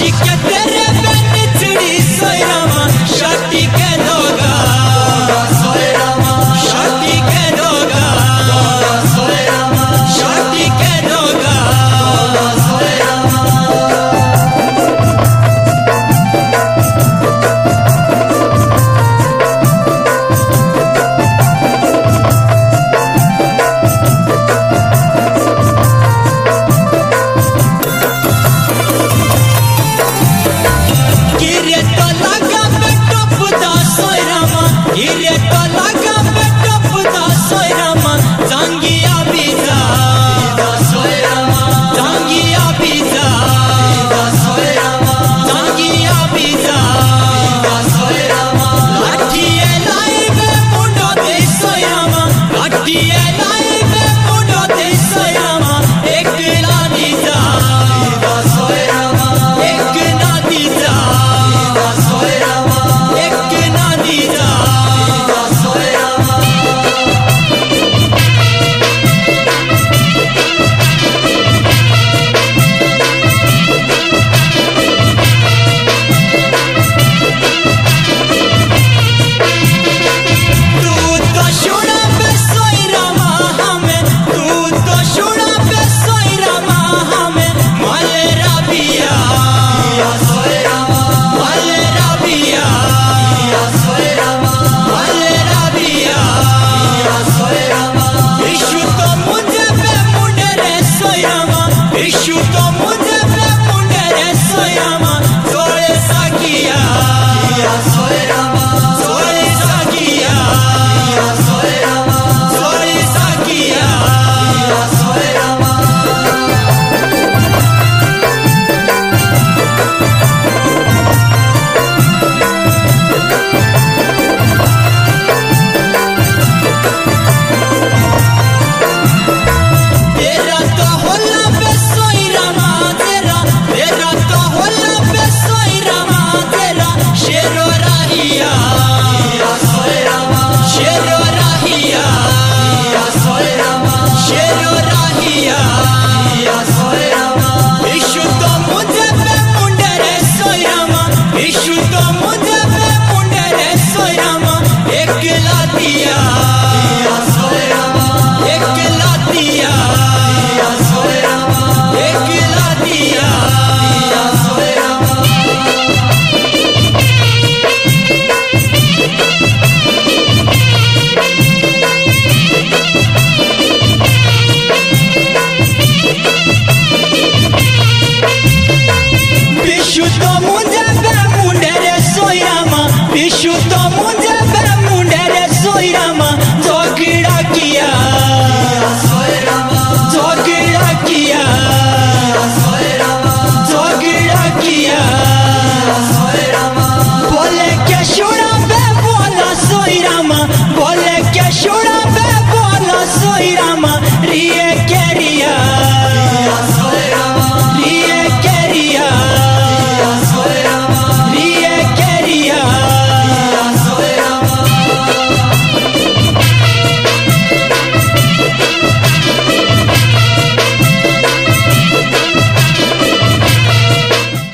she get there?